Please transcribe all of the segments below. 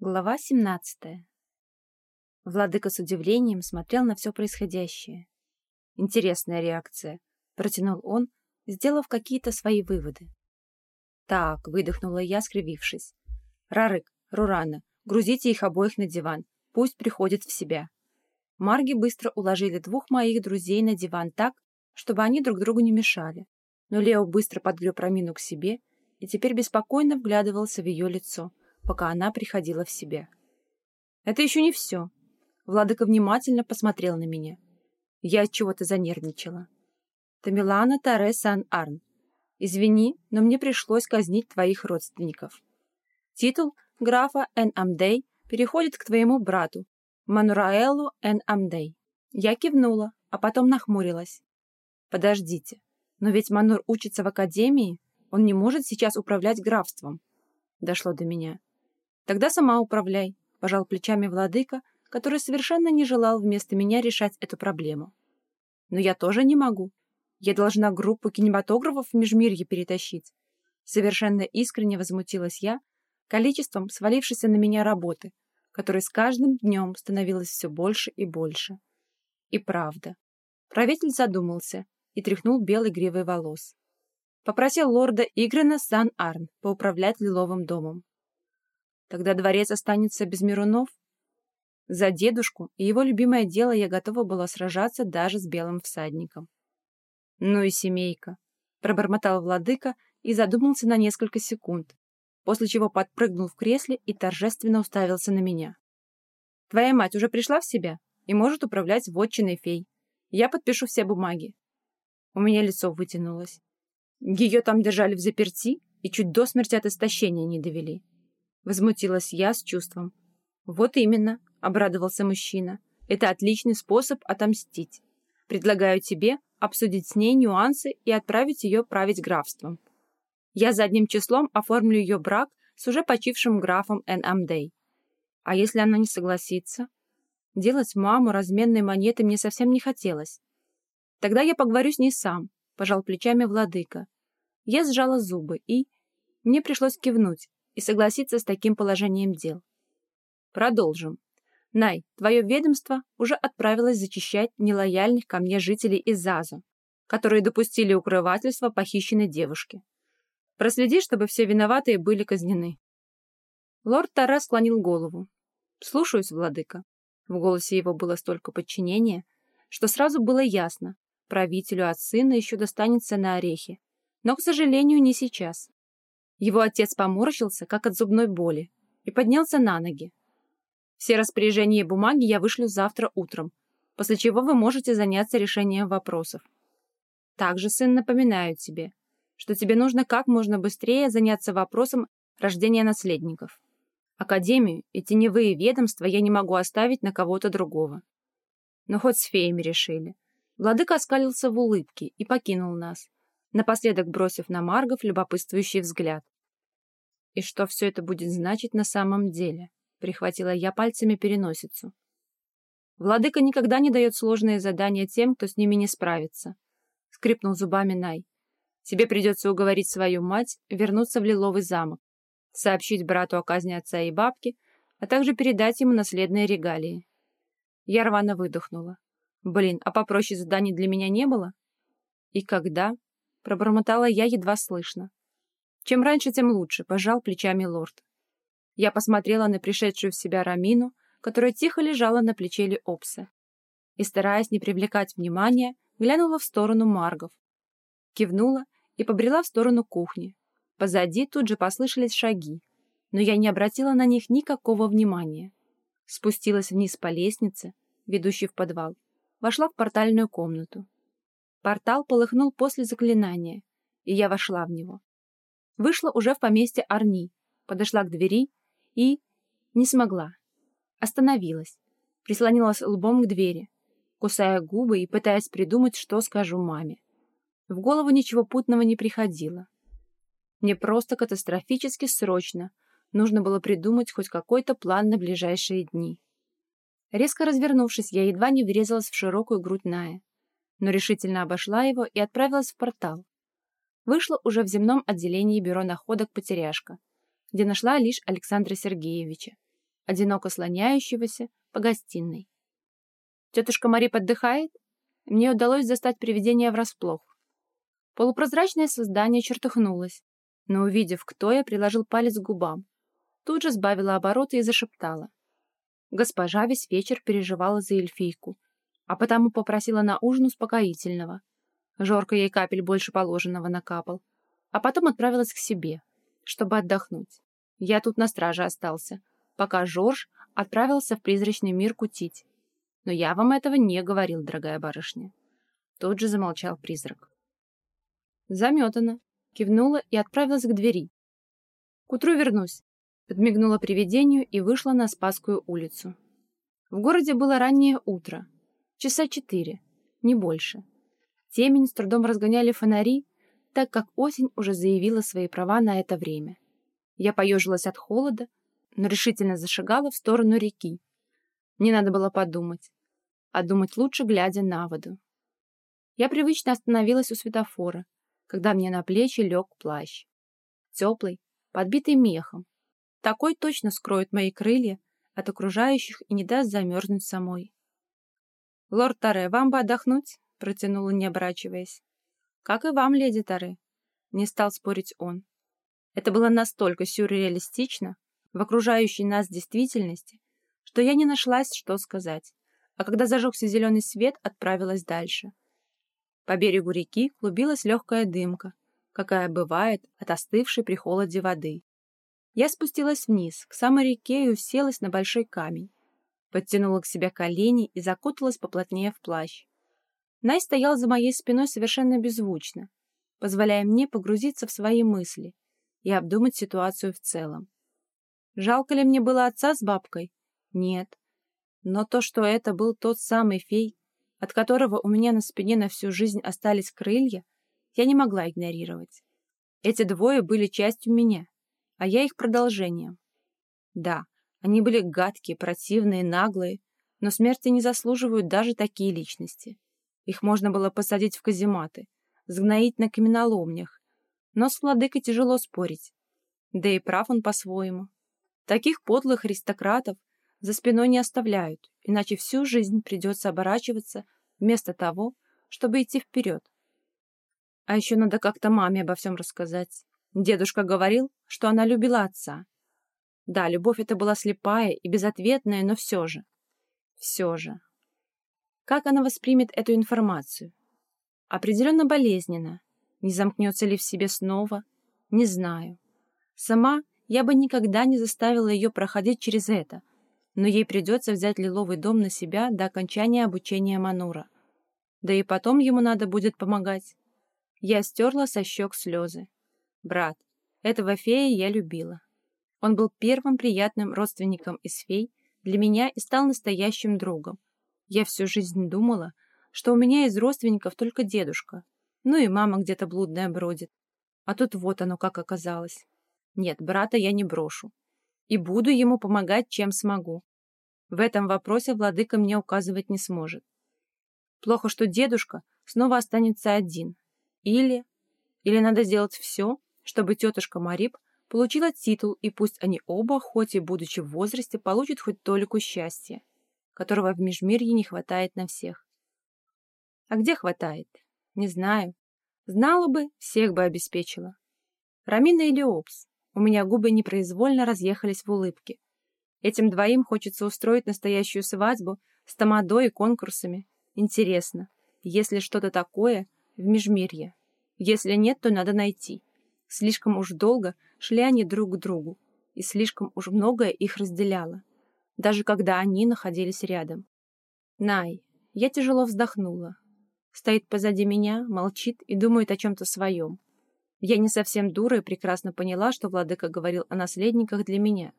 Глава 17. Владыка с удивлением смотрел на все происходящее. Интересная реакция, протянул он, сделав какие-то свои выводы. Так, выдохнула я, скривившись. Рарык, Рурана, грузите их обоих на диван, пусть приходят в себя. Марги быстро уложили двух моих друзей на диван так, чтобы они друг другу не мешали. Но Лео быстро подгреб Рамину к себе и теперь беспокойно вглядывался в ее лицо — пока она приходила в себя. Это еще не все. Владыка внимательно посмотрел на меня. Я от чего-то занервничала. Тамилана Таре Сан Арн. Извини, но мне пришлось казнить твоих родственников. Титул графа Эн Амдей переходит к твоему брату, Манураэлу Эн Амдей. Я кивнула, а потом нахмурилась. Подождите, но ведь Манур учится в академии, он не может сейчас управлять графством. Дошло до меня. Тогда сама управляй, пожал плечами владыка, который совершенно не желал вместо меня решать эту проблему. Но я тоже не могу. Я должна группу кинематографов в Межмирье перетащить. Совершенно искренне возмутилась я количеством свалившейся на меня работы, которой с каждым днем становилось все больше и больше. И правда. Правитель задумался и тряхнул белой гривой волос. Попросил лорда Игрена Сан-Арн поуправлять лиловым домом. Тогда дворец останется без Мирунов? За дедушку и его любимое дело я готова была сражаться даже с белым всадником. Ну и семейка, пробормотал владыка и задумался на несколько секунд, после чего подпрыгнул в кресле и торжественно уставился на меня. Твоя мать уже пришла в себя и может управлять вотчиной фей. Я подпишу все бумаги. У меня лицо вытянулось. Ее там держали в заперти и чуть до смерти от истощения не довели. Возмутилась я с чувством. «Вот именно», — обрадовался мужчина. «Это отличный способ отомстить. Предлагаю тебе обсудить с ней нюансы и отправить ее править графством. Я задним числом оформлю ее брак с уже почившим графом Эн Амдей. А если она не согласится? Делать маму разменной монеты мне совсем не хотелось. Тогда я поговорю с ней сам, пожал плечами владыка. Я сжала зубы и... Мне пришлось кивнуть, и согласиться с таким положением дел. Продолжим. Най, твое ведомство уже отправилось зачищать нелояльных ко мне жителей из ЗАЗа, которые допустили укрывательство похищенной девушки. Проследи, чтобы все виноватые были казнены. Лорд Тарас склонил голову. «Слушаюсь, владыка». В голосе его было столько подчинения, что сразу было ясно, правителю от сына еще достанется на орехи. Но, к сожалению, не сейчас. Его отец поморщился, как от зубной боли, и поднялся на ноги. Все распоряжения и бумаги я вышлю завтра утром, после чего вы можете заняться решением вопросов. Также, сын, напоминаю тебе, что тебе нужно как можно быстрее заняться вопросом рождения наследников. Академию и теневые ведомства я не могу оставить на кого-то другого. Но хоть с феями решили. Владыка оскалился в улыбке и покинул нас, напоследок бросив на Маргов любопытствующий взгляд. «И что все это будет значить на самом деле?» — прихватила я пальцами переносицу. «Владыка никогда не дает сложные задания тем, кто с ними не справится», — скрипнул зубами Най. «Тебе придется уговорить свою мать вернуться в Лиловый замок, сообщить брату о казни отца и бабки, а также передать ему наследные регалии». Я рвано выдохнула. «Блин, а попроще заданий для меня не было?» «И когда?» Пробормотала я едва слышно. Чем раньше, тем лучше, пожал плечами лорд. Я посмотрела на пришедшую в себя Рамину, которая тихо лежала на плече Леопса. И, стараясь не привлекать внимания, глянула в сторону Маргов. Кивнула и побрела в сторону кухни. Позади тут же послышались шаги, но я не обратила на них никакого внимания. Спустилась вниз по лестнице, ведущей в подвал, вошла в портальную комнату. Портал полыхнул после заклинания, и я вошла в него. Вышла уже в поместье Арни, подошла к двери и... не смогла. Остановилась, прислонилась лбом к двери, кусая губы и пытаясь придумать, что скажу маме. В голову ничего путного не приходило. Мне просто катастрофически срочно нужно было придумать хоть какой-то план на ближайшие дни. Резко развернувшись, я едва не врезалась в широкую грудь Ная но решительно обошла его и отправилась в портал. Вышла уже в земном отделении бюро находок «Потеряшка», где нашла лишь Александра Сергеевича одиноко слоняющегося по гостиной. Тетушка Мари поддыхает? Мне удалось застать привидение врасплох. Полупрозрачное создание чертыхнулось, но, увидев, кто я, приложил палец к губам. Тут же сбавила обороты и зашептала. Госпожа весь вечер переживала за эльфийку, а потому попросила на ужин успокоительного. Жорка ей капель больше положенного накапал, а потом отправилась к себе, чтобы отдохнуть. Я тут на страже остался, пока Жорж отправился в призрачный мир кутить. Но я вам этого не говорил, дорогая барышня. Тут же замолчал призрак. Заметана. Кивнула и отправилась к двери. К утру вернусь. Подмигнула привидению и вышла на Спасскую улицу. В городе было раннее утро. Часа четыре, не больше. Темень с трудом разгоняли фонари, так как осень уже заявила свои права на это время. Я поежилась от холода, но решительно зашагала в сторону реки. Мне надо было подумать. А думать лучше, глядя на воду. Я привычно остановилась у светофора, когда мне на плечи лег плащ. Теплый, подбитый мехом. Такой точно скроет мои крылья от окружающих и не даст замерзнуть самой. «Лорд Таре, вам бы отдохнуть?» — протянула, не оборачиваясь. «Как и вам, леди Таре», — не стал спорить он. Это было настолько сюрреалистично в окружающей нас действительности, что я не нашлась, что сказать, а когда зажегся зеленый свет, отправилась дальше. По берегу реки клубилась легкая дымка, какая бывает от остывшей при холоде воды. Я спустилась вниз, к самой реке и уселась на большой камень. Подтянула к себе колени и закуталась поплотнее в плащ. Най стоял за моей спиной совершенно беззвучно, позволяя мне погрузиться в свои мысли и обдумать ситуацию в целом. Жалко ли мне было отца с бабкой? Нет. Но то, что это был тот самый фей, от которого у меня на спине на всю жизнь остались крылья, я не могла игнорировать. Эти двое были частью меня, а я их продолжением. Да, они были гадкие, противные, наглые, но смерти не заслуживают даже такие личности. Их можно было посадить в казематы, сгноить на каменоломнях, но с владыкой тяжело спорить. Да и прав он по-своему. Таких подлых аристократов за спиной не оставляют, иначе всю жизнь придется оборачиваться вместо того, чтобы идти вперед. А еще надо как-то маме обо всем рассказать. Дедушка говорил, что она любила отца. Да, любовь эта была слепая и безответная, но все же. Все же. Как она воспримет эту информацию? Определенно болезненно. Не замкнется ли в себе снова? Не знаю. Сама я бы никогда не заставила ее проходить через это, но ей придется взять лиловый дом на себя до окончания обучения Манура. Да и потом ему надо будет помогать. Я стерла со щек слезы. Брат. Этого фея я любила. Он был первым приятным родственником из фей для меня и стал настоящим другом. Я всю жизнь думала, что у меня из родственников только дедушка. Ну и мама где-то блудная бродит. А тут вот оно как оказалось. Нет, брата я не брошу. И буду ему помогать, чем смогу. В этом вопросе владыка мне указывать не сможет. Плохо, что дедушка снова останется один. Или... Или надо сделать все, чтобы тетушка Мариб получила титул, и пусть они оба, хоть и будучи в возрасте, получат хоть толику счастья, которого в Межмирье не хватает на всех. А где хватает? Не знаю. Знала бы, всех бы обеспечила. Рамина или Опс? У меня губы непроизвольно разъехались в улыбке. Этим двоим хочется устроить настоящую свадьбу с тамадой и конкурсами. Интересно, если что-то такое в Межмирье. Если нет, то надо найти. Слишком уж долго шли они друг к другу, и слишком уж многое их разделяло, даже когда они находились рядом. Най, я тяжело вздохнула. Стоит позади меня, молчит и думает о чем-то своем. Я не совсем дура и прекрасно поняла, что владыка говорил о наследниках для меня.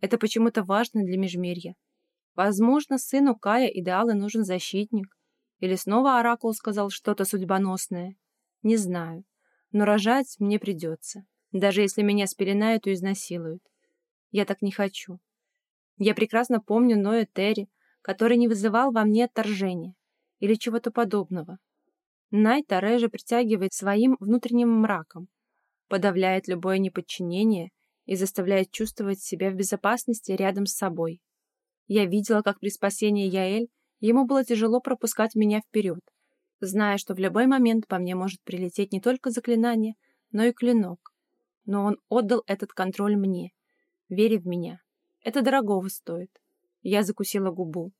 Это почему-то важно для Межмирья. Возможно, сыну Кая идеалы нужен защитник. Или снова Оракул сказал что-то судьбоносное. Не знаю но рожать мне придется, даже если меня спеленают и изнасилуют. Я так не хочу. Я прекрасно помню Ноя Терри, который не вызывал во мне отторжения или чего-то подобного. Най Таре притягивает своим внутренним мраком, подавляет любое неподчинение и заставляет чувствовать себя в безопасности рядом с собой. Я видела, как при спасении Яэль ему было тяжело пропускать меня вперед, зная, что в любой момент по мне может прилететь не только заклинание, но и клинок. Но он отдал этот контроль мне, веря в меня. Это дорогого стоит. Я закусила губу.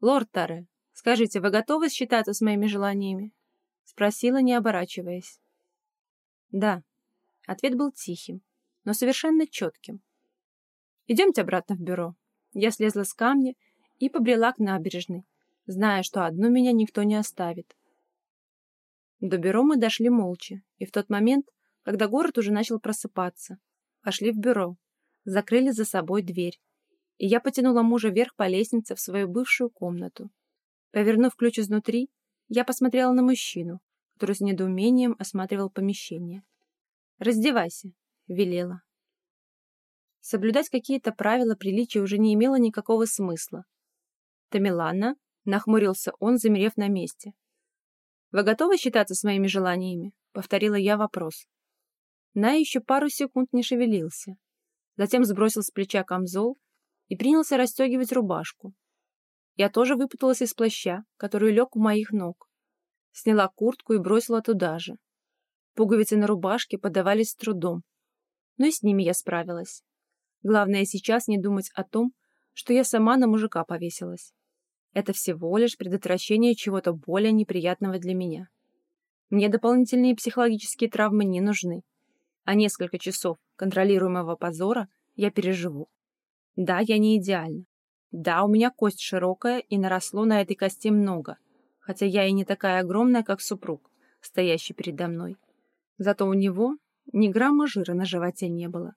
«Лорд Таре, скажите, вы готовы считаться с моими желаниями?» Спросила, не оборачиваясь. «Да». Ответ был тихим, но совершенно четким. «Идемте обратно в бюро». Я слезла с камня и побрела к набережной, зная, что одну меня никто не оставит. До бюро мы дошли молча, и в тот момент, когда город уже начал просыпаться, пошли в бюро, закрыли за собой дверь, и я потянула мужа вверх по лестнице в свою бывшую комнату. Повернув ключ изнутри, я посмотрела на мужчину, который с недоумением осматривал помещение. «Раздевайся», — велела. Соблюдать какие-то правила приличия уже не имело никакого смысла. «Тамилана», — нахмурился он, замерев на месте. «Вы готовы считаться с моими желаниями?» — повторила я вопрос. На еще пару секунд не шевелился. Затем сбросил с плеча камзол и принялся расстегивать рубашку. Я тоже выпуталась из плаща, который лег у моих ног. Сняла куртку и бросила туда же. Пуговицы на рубашке подавались с трудом. Но и с ними я справилась. Главное сейчас не думать о том, что я сама на мужика повесилась. Это всего лишь предотвращение чего-то более неприятного для меня. Мне дополнительные психологические травмы не нужны, а несколько часов контролируемого позора я переживу. Да, я не идеальна. Да, у меня кость широкая, и наросло на этой кости много, хотя я и не такая огромная, как супруг, стоящий передо мной. Зато у него ни грамма жира на животе не было.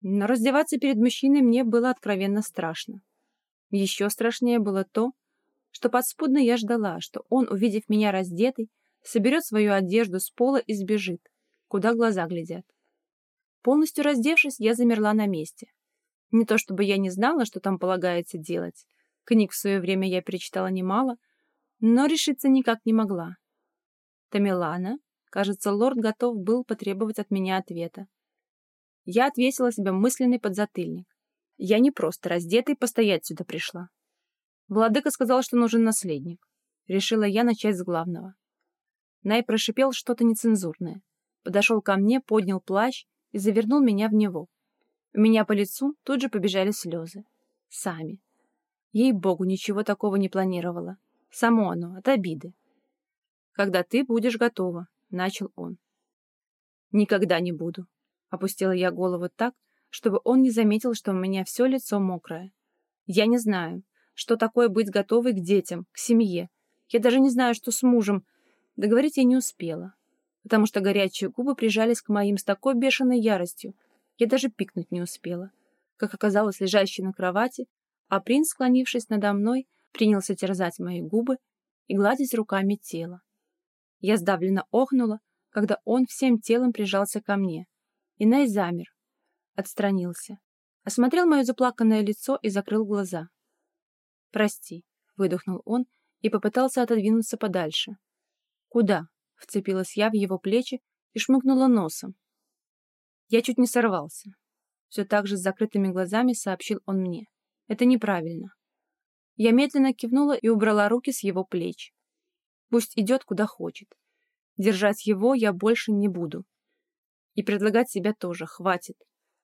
Но раздеваться перед мужчиной мне было откровенно страшно. Еще страшнее было то, что подспудно я ждала, что он, увидев меня раздетой, соберет свою одежду с пола и сбежит, куда глаза глядят. Полностью раздевшись, я замерла на месте, не то чтобы я не знала, что там полагается делать. Книг в свое время я перечитала немало, но решиться никак не могла. Тамилана, кажется, лорд готов был потребовать от меня ответа. Я отвесила себе мысленный подзатыльник. Я не просто раздетый постоять сюда пришла. Владыка сказал, что нужен наследник. Решила я начать с главного. Най прошипел что-то нецензурное. Подошел ко мне, поднял плащ и завернул меня в него. У меня по лицу тут же побежали слезы. Сами. Ей-богу, ничего такого не планировала. Само оно, от обиды. «Когда ты будешь готова», — начал он. «Никогда не буду», — опустила я голову так, чтобы он не заметил, что у меня все лицо мокрое. «Я не знаю, что такое быть готовой к детям, к семье. Я даже не знаю, что с мужем. Договорить я не успела, потому что горячие губы прижались к моим с такой бешеной яростью, я даже пикнуть не успела. Как оказалось, лежащий на кровати, а принц, склонившись надо мной, принялся терзать мои губы и гладить руками тело. Я сдавленно охнула, когда он всем телом прижался ко мне. И Най замер, отстранился, осмотрел мое заплаканное лицо и закрыл глаза. «Прости», — выдохнул он и попытался отодвинуться подальше. «Куда?» — вцепилась я в его плечи и шмыгнула носом. Я чуть не сорвался. Все так же с закрытыми глазами сообщил он мне. Это неправильно. Я медленно кивнула и убрала руки с его плеч. Пусть идет куда хочет. Держать его я больше не буду. И предлагать себя тоже, хватит.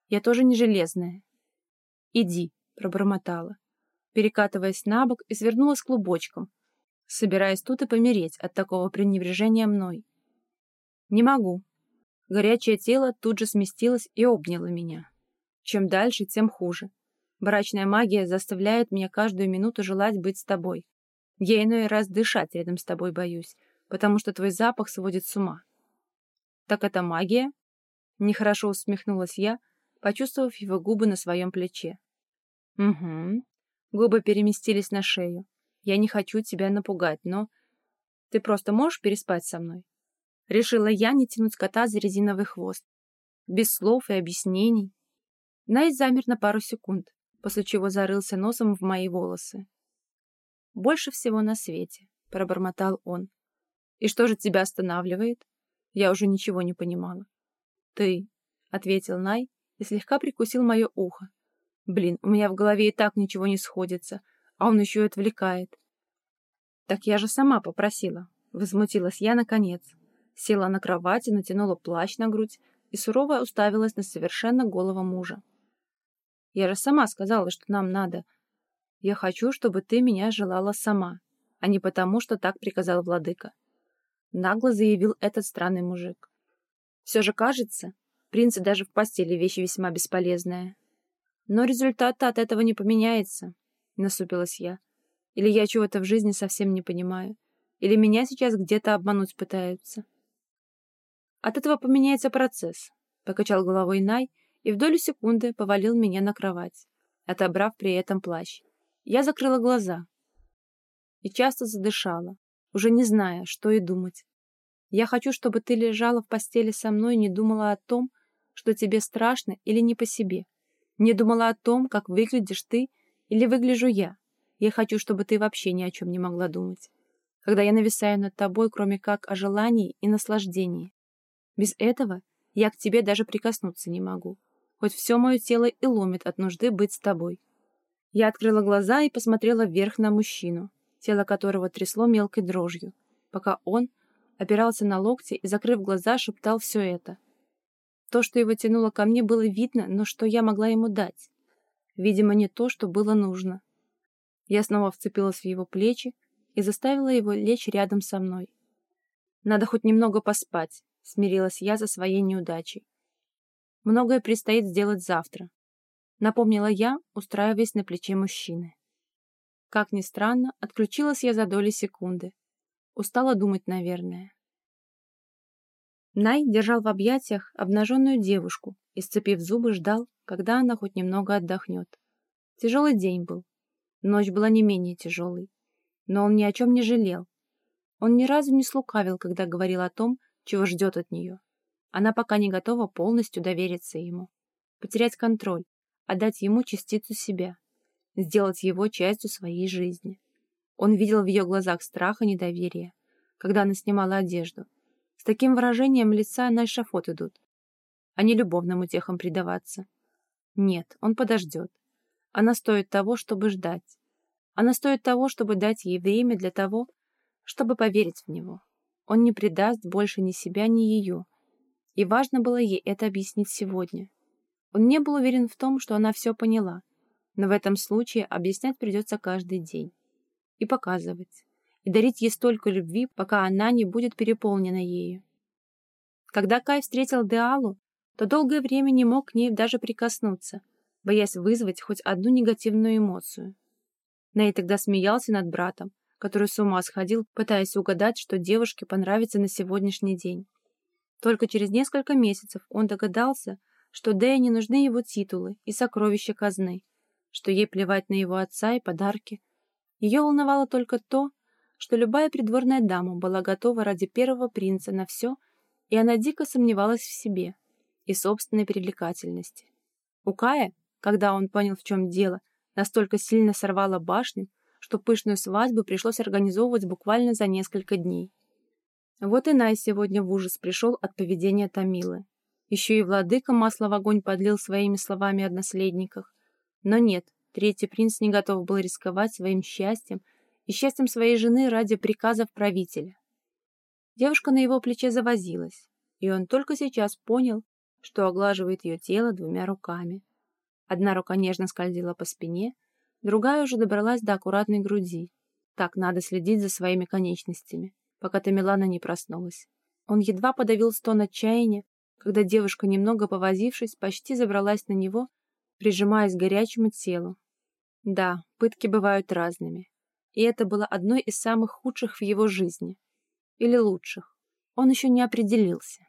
Я тоже не железная. «Иди», — пробормотала, перекатываясь на бок и свернулась клубочком, собираясь тут и помереть от такого пренебрежения мной. «Не могу», Горячее тело тут же сместилось и обняло меня. Чем дальше, тем хуже. Брачная магия заставляет меня каждую минуту желать быть с тобой. Я иной раз дышать рядом с тобой боюсь, потому что твой запах сводит с ума. Так это магия? Нехорошо усмехнулась я, почувствовав его губы на своем плече. Угу. Губы переместились на шею. Я не хочу тебя напугать, но... Ты просто можешь переспать со мной? Решила я не тянуть кота за резиновый хвост. Без слов и объяснений. Найт замер на пару секунд, после чего зарылся носом в мои волосы. «Больше всего на свете», — пробормотал он. «И что же тебя останавливает?» Я уже ничего не понимала. «Ты», — ответил Най и слегка прикусил мое ухо. Блин, у меня в голове и так ничего не сходится, а он еще и отвлекает. «Так я же сама попросила», — возмутилась я наконец. Села на кровати, натянула плащ на грудь и сурово уставилась на совершенно голого мужа. «Я же сама сказала, что нам надо. Я хочу, чтобы ты меня желала сама, а не потому, что так приказал владыка», — нагло заявил этот странный мужик. «Все же кажется, принцы даже в постели вещи весьма бесполезная. Но результат от этого не поменяется», — насупилась я. «Или я чего-то в жизни совсем не понимаю, или меня сейчас где-то обмануть пытаются». От этого поменяется процесс, покачал головой Най и в долю секунды повалил меня на кровать, отобрав при этом плащ. Я закрыла глаза и часто задышала, уже не зная, что и думать. Я хочу, чтобы ты лежала в постели со мной и не думала о том, что тебе страшно или не по себе. Не думала о том, как выглядишь ты или выгляжу я. Я хочу, чтобы ты вообще ни о чем не могла думать. Когда я нависаю над тобой, кроме как о желании и наслаждении. Без этого я к тебе даже прикоснуться не могу, хоть все мое тело и ломит от нужды быть с тобой. Я открыла глаза и посмотрела вверх на мужчину, тело которого трясло мелкой дрожью, пока он опирался на локти и, закрыв глаза, шептал все это. То, что его тянуло ко мне, было видно, но что я могла ему дать? Видимо, не то, что было нужно. Я снова вцепилась в его плечи и заставила его лечь рядом со мной. Надо хоть немного поспать, смирилась я за своей неудачей. Многое предстоит сделать завтра, напомнила я, устраиваясь на плече мужчины. Как ни странно, отключилась я за доли секунды. Устала думать, наверное. Най держал в объятиях обнаженную девушку и, сцепив зубы, ждал, когда она хоть немного отдохнет. Тяжелый день был. Ночь была не менее тяжелой. Но он ни о чем не жалел. Он ни разу не слукавил, когда говорил о том, чего ждет от нее. Она пока не готова полностью довериться ему. Потерять контроль, отдать ему частицу себя, сделать его частью своей жизни. Он видел в ее глазах страх и недоверие, когда она снимала одежду. Таким выражением лица на эшафот идут, а не любовным утехам предаваться. Нет, он подождет. Она стоит того, чтобы ждать. Она стоит того, чтобы дать ей время для того, чтобы поверить в него. Он не предаст больше ни себя, ни ее. И важно было ей это объяснить сегодня. Он не был уверен в том, что она все поняла, но в этом случае объяснять придется каждый день. И показывать. И дарить ей столько любви, пока она не будет переполнена ею. Когда Кай встретил Деалу, то долгое время не мог к ней даже прикоснуться, боясь вызвать хоть одну негативную эмоцию. Ней тогда смеялся над братом, который с ума сходил, пытаясь угадать, что девушке понравится на сегодняшний день. Только через несколько месяцев он догадался, что Дэе не нужны его титулы и сокровища казны, что ей плевать на его отца и подарки. Ее волновало только то, что любая придворная дама была готова ради первого принца на все, и она дико сомневалась в себе и собственной привлекательности. У Кая, когда он понял, в чем дело, настолько сильно сорвала башню, что пышную свадьбу пришлось организовывать буквально за несколько дней. Вот и Най сегодня в ужас пришел от поведения Томилы. Еще и владыка масло в огонь подлил своими словами о наследниках. Но нет, третий принц не готов был рисковать своим счастьем и счастьем своей жены ради приказов правителя. Девушка на его плече завозилась, и он только сейчас понял, что оглаживает ее тело двумя руками. Одна рука нежно скользила по спине, Другая уже добралась до аккуратной груди. Так надо следить за своими конечностями, пока Тамилана не проснулась. Он едва подавил стон отчаяния, когда девушка, немного повозившись, почти забралась на него, прижимаясь к горячему телу. Да, пытки бывают разными. И это было одной из самых худших в его жизни. Или лучших. Он еще не определился.